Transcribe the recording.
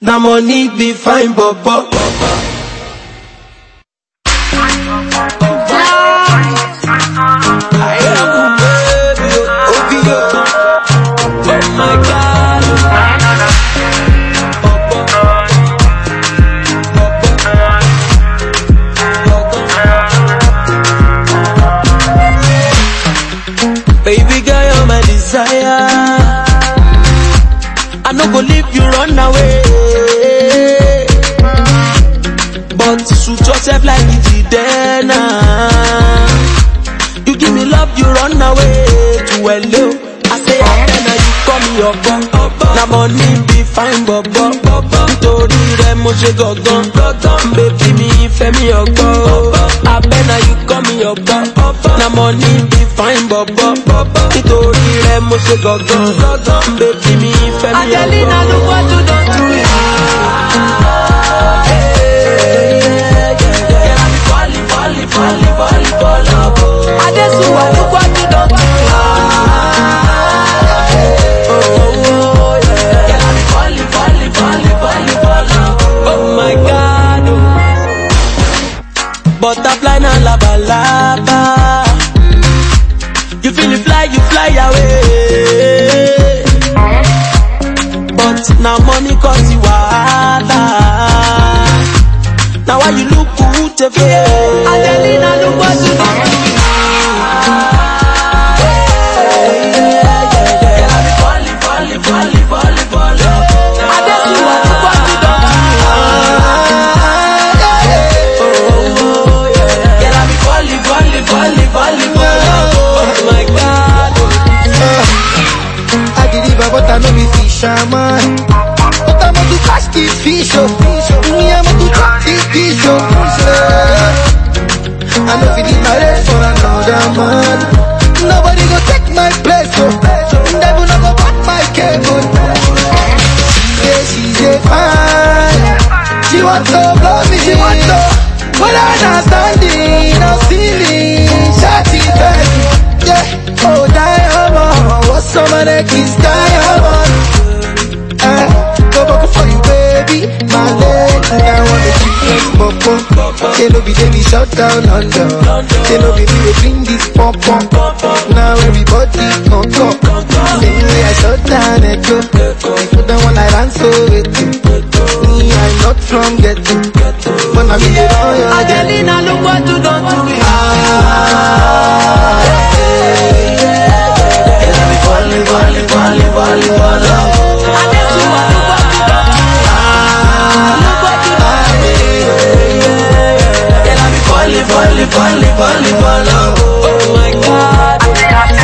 Na money be fine God. Baby girl, you're my desire. I no go leave you run away. But suit yourself like it's there now. You give me love, you run away to hello. I say ah, then now you call me your bum. Na money be fine, bobo. Nítorí rẹ̀ mo ṣe gangan. Bébí mi ìfẹ́ mi ọgbọ́n. Abẹ́ na you call me your bum. Na money be fine, bobo. Nítorí rẹ̀ mo ṣe gangan. Bébí mi ìfẹ́ mi ọgbọ́n. Adelina, look what you done na laba laba. You feel it fly, you fly away. But now money cause you wahala. Now why you look good I'm fish oh Me I'm this fish oh yeah. I know fi leave my race for another man Nobody go take my place oh Devil no go back my cable She say she say fine She want to blow me she want to But I not standing ceiling Shawty baby yeah Oh diamond What's of that kiss diamond They no be they be shut down under. They no be they bring this pop pop. Now everybody come come. Then me I shut down echo. Put the one I ran so with Me I'm not from ghetto. But I'm be the royal Adelina, look what you done to me. Ah, yeah, yeah, yeah, yeah. Volley, volley, volley, volley, volley. Bali, Bali, Bala. Oh. oh my God.